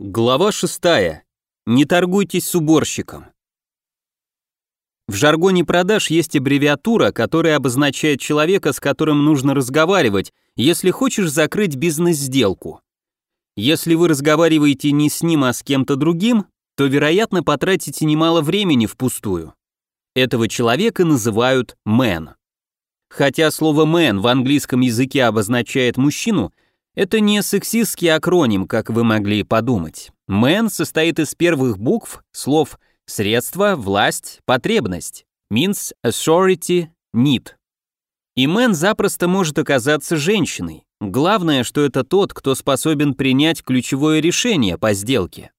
Глава 6. Не торгуйтесь с уборщиком. В жаргоне продаж есть аббревиатура, которая обозначает человека, с которым нужно разговаривать, если хочешь закрыть бизнес-сделку. Если вы разговариваете не с ним, а с кем-то другим, то, вероятно, потратите немало времени впустую. Этого человека называют «мэн». Хотя слово «мэн» в английском языке обозначает мужчину – это не сексистский акроним, как вы могли подумать. «Мэн» состоит из первых букв слов «средство», «власть», «потребность», means, authority, need. И мэн запросто может оказаться женщиной. Главное, что это тот, кто способен принять ключевое решение по сделке.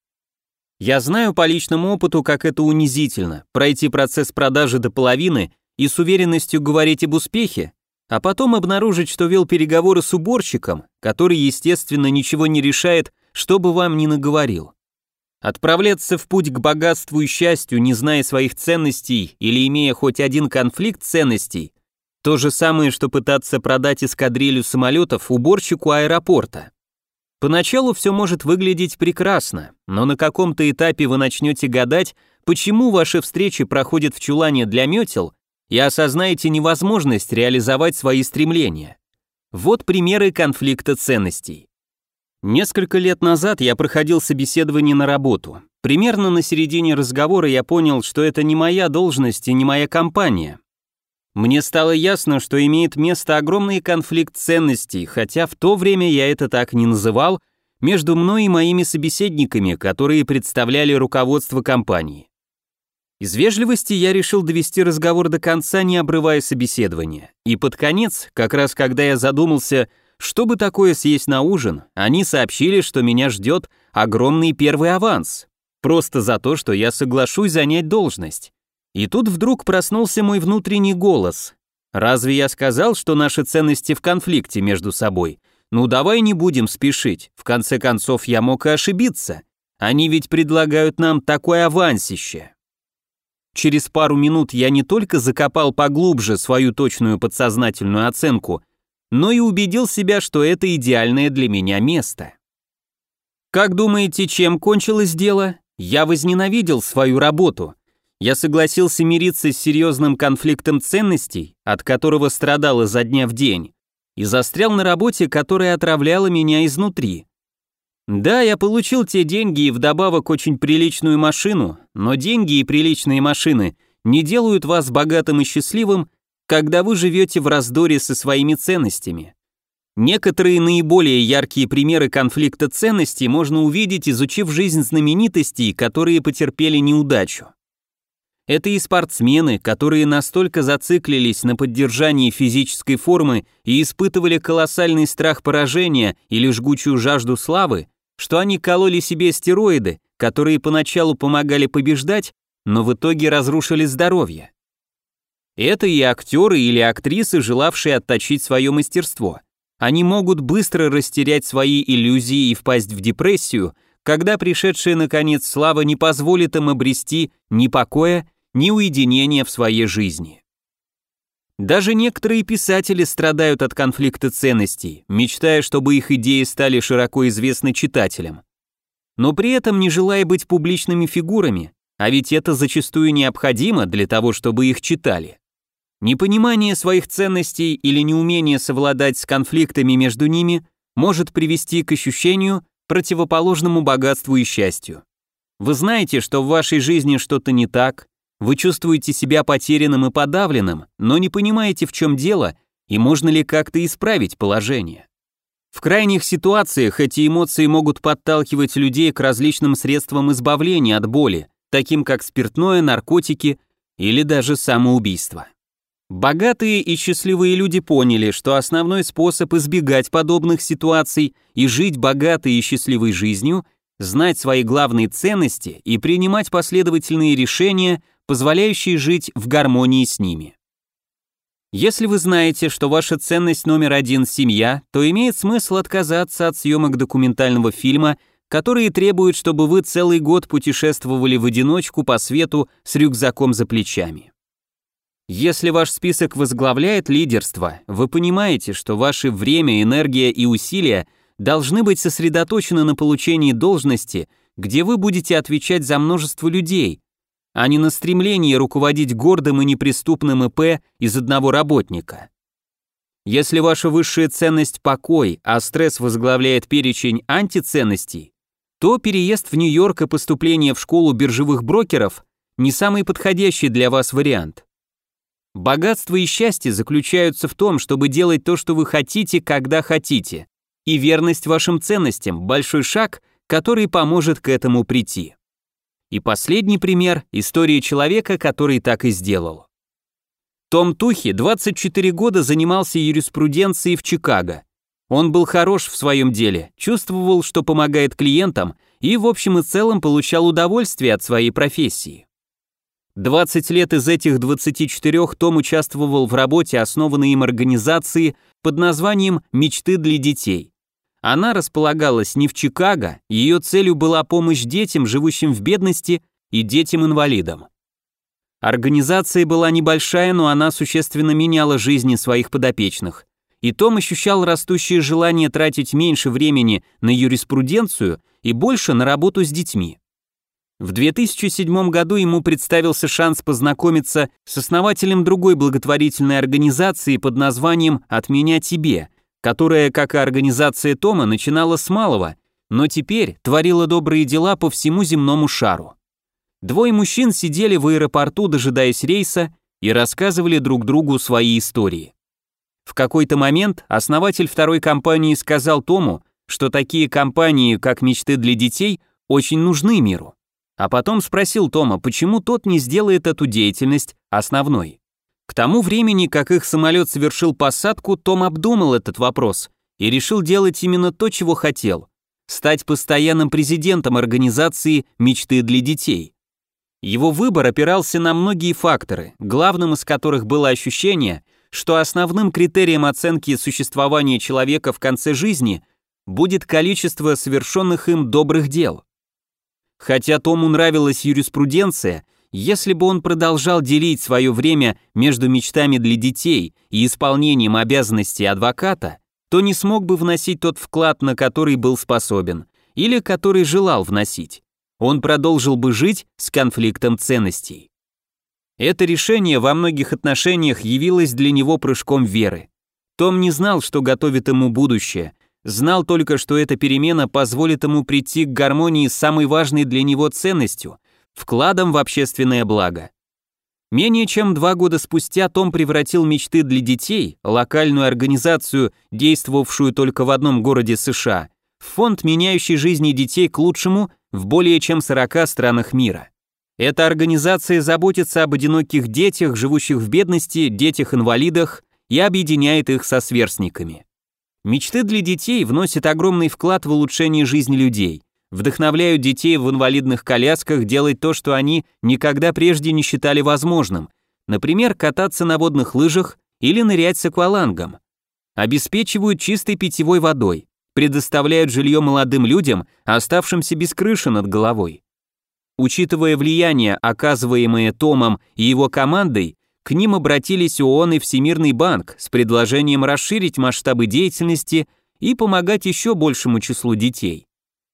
Я знаю по личному опыту, как это унизительно, пройти процесс продажи до половины и с уверенностью говорить об успехе, а потом обнаружить, что вел переговоры с уборщиком, который, естественно, ничего не решает, что бы вам ни наговорил. Отправляться в путь к богатству и счастью, не зная своих ценностей или имея хоть один конфликт ценностей, то же самое, что пытаться продать эскадрилью самолетов уборщику аэропорта. Поначалу все может выглядеть прекрасно, но на каком-то этапе вы начнете гадать, почему ваши встречи проходят в чулане для метел, и осознаете невозможность реализовать свои стремления. Вот примеры конфликта ценностей. Несколько лет назад я проходил собеседование на работу. Примерно на середине разговора я понял, что это не моя должность и не моя компания. Мне стало ясно, что имеет место огромный конфликт ценностей, хотя в то время я это так не называл, между мной и моими собеседниками, которые представляли руководство компании. Из вежливости я решил довести разговор до конца, не обрывая собеседования. И под конец, как раз когда я задумался, что бы такое съесть на ужин, они сообщили, что меня ждет огромный первый аванс. Просто за то, что я соглашусь занять должность. И тут вдруг проснулся мой внутренний голос. Разве я сказал, что наши ценности в конфликте между собой? Ну давай не будем спешить, в конце концов я мог и ошибиться. Они ведь предлагают нам такое авансище. Через пару минут я не только закопал поглубже свою точную подсознательную оценку, но и убедил себя, что это идеальное для меня место. Как думаете, чем кончилось дело? Я возненавидел свою работу. Я согласился мириться с серьезным конфликтом ценностей, от которого страдал изо дня в день, и застрял на работе, которая отравляла меня изнутри. Да, я получил те деньги и вдобавок очень приличную машину, но деньги и приличные машины не делают вас богатым и счастливым, когда вы живете в раздоре со своими ценностями. Некоторые наиболее яркие примеры конфликта ценностей можно увидеть, изучив жизнь знаменитостей, которые потерпели неудачу. Это и спортсмены, которые настолько зациклились на поддержании физической формы и испытывали колоссальный страх поражения или жгучую жажду славы, что они кололи себе стероиды, которые поначалу помогали побеждать, но в итоге разрушили здоровье. Это и актеры или актрисы, желавшие отточить свое мастерство. Они могут быстро растерять свои иллюзии и впасть в депрессию, когда пришедшая наконец слава не позволит им обрести ни покоя, ни уединения в своей жизни. Даже некоторые писатели страдают от конфликта ценностей, мечтая, чтобы их идеи стали широко известны читателям. Но при этом не желая быть публичными фигурами, а ведь это зачастую необходимо для того, чтобы их читали. Непонимание своих ценностей или неумение совладать с конфликтами между ними может привести к ощущению, противоположному богатству и счастью. Вы знаете, что в вашей жизни что-то не так, вы чувствуете себя потерянным и подавленным, но не понимаете, в чем дело и можно ли как-то исправить положение. В крайних ситуациях эти эмоции могут подталкивать людей к различным средствам избавления от боли, таким как спиртное, наркотики или даже самоубийство. Богатые и счастливые люди поняли, что основной способ избегать подобных ситуаций и жить богатой и счастливой жизнью – знать свои главные ценности и принимать последовательные решения, позволяющие жить в гармонии с ними. Если вы знаете, что ваша ценность номер один – семья, то имеет смысл отказаться от съемок документального фильма, которые требуют, чтобы вы целый год путешествовали в одиночку по свету с рюкзаком за плечами. Если ваш список возглавляет лидерство, вы понимаете, что ваше время, энергия и усилия должны быть сосредоточены на получении должности, где вы будете отвечать за множество людей, а не на стремлении руководить гордым и неприступным ИП из одного работника. Если ваша высшая ценность – покой, а стресс возглавляет перечень антиценностей, то переезд в Нью-Йорк и поступление в школу биржевых брокеров – не самый подходящий для вас вариант. Богатство и счастье заключаются в том, чтобы делать то, что вы хотите, когда хотите. И верность вашим ценностям – большой шаг, который поможет к этому прийти. И последний пример – история человека, который так и сделал. Том Тухи 24 года занимался юриспруденцией в Чикаго. Он был хорош в своем деле, чувствовал, что помогает клиентам и в общем и целом получал удовольствие от своей профессии. 20 лет из этих 24 Том участвовал в работе, основанной им организации под названием «Мечты для детей». Она располагалась не в Чикаго, ее целью была помощь детям, живущим в бедности, и детям-инвалидам. Организация была небольшая, но она существенно меняла жизни своих подопечных. И Том ощущал растущее желание тратить меньше времени на юриспруденцию и больше на работу с детьми. В 2007 году ему представился шанс познакомиться с основателем другой благотворительной организации под названием «От меня тебе», которая, как и организация Тома, начинала с малого, но теперь творила добрые дела по всему земному шару. Двое мужчин сидели в аэропорту, дожидаясь рейса, и рассказывали друг другу свои истории. В какой-то момент основатель второй компании сказал Тому, что такие компании, как «Мечты для детей», очень нужны миру. А потом спросил Тома, почему тот не сделает эту деятельность основной. К тому времени, как их самолет совершил посадку, Том обдумал этот вопрос и решил делать именно то, чего хотел – стать постоянным президентом организации «Мечты для детей». Его выбор опирался на многие факторы, главным из которых было ощущение, что основным критерием оценки существования человека в конце жизни будет количество совершенных им добрых дел. Хотя Тому нравилась юриспруденция, если бы он продолжал делить свое время между мечтами для детей и исполнением обязанностей адвоката, то не смог бы вносить тот вклад, на который был способен, или который желал вносить он продолжил бы жить с конфликтом ценностей. Это решение во многих отношениях явилось для него прыжком веры. Том не знал, что готовит ему будущее, знал только, что эта перемена позволит ему прийти к гармонии с самой важной для него ценностью – вкладом в общественное благо. Менее чем два года спустя Том превратил мечты для детей, локальную организацию, действовавшую только в одном городе США, в фонд, меняющий жизни детей к лучшему в более чем 40 странах мира. Эта организация заботится об одиноких детях, живущих в бедности, детях-инвалидах и объединяет их со сверстниками. Мечты для детей вносят огромный вклад в улучшение жизни людей, вдохновляют детей в инвалидных колясках делать то, что они никогда прежде не считали возможным, например, кататься на водных лыжах или нырять с аквалангом. Обеспечивают чистой питьевой водой, предоставляют жилье молодым людям, оставшимся без крыши над головой. Учитывая влияние, оказываемое Томом и его командой, к ним обратились ООН и Всемирный банк с предложением расширить масштабы деятельности и помогать еще большему числу детей.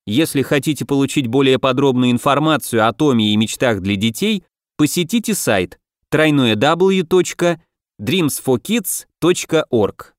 Если хотите получить более подробную информацию о Томе и мечтах для детей, посетите сайт www.dreamsforkids.org.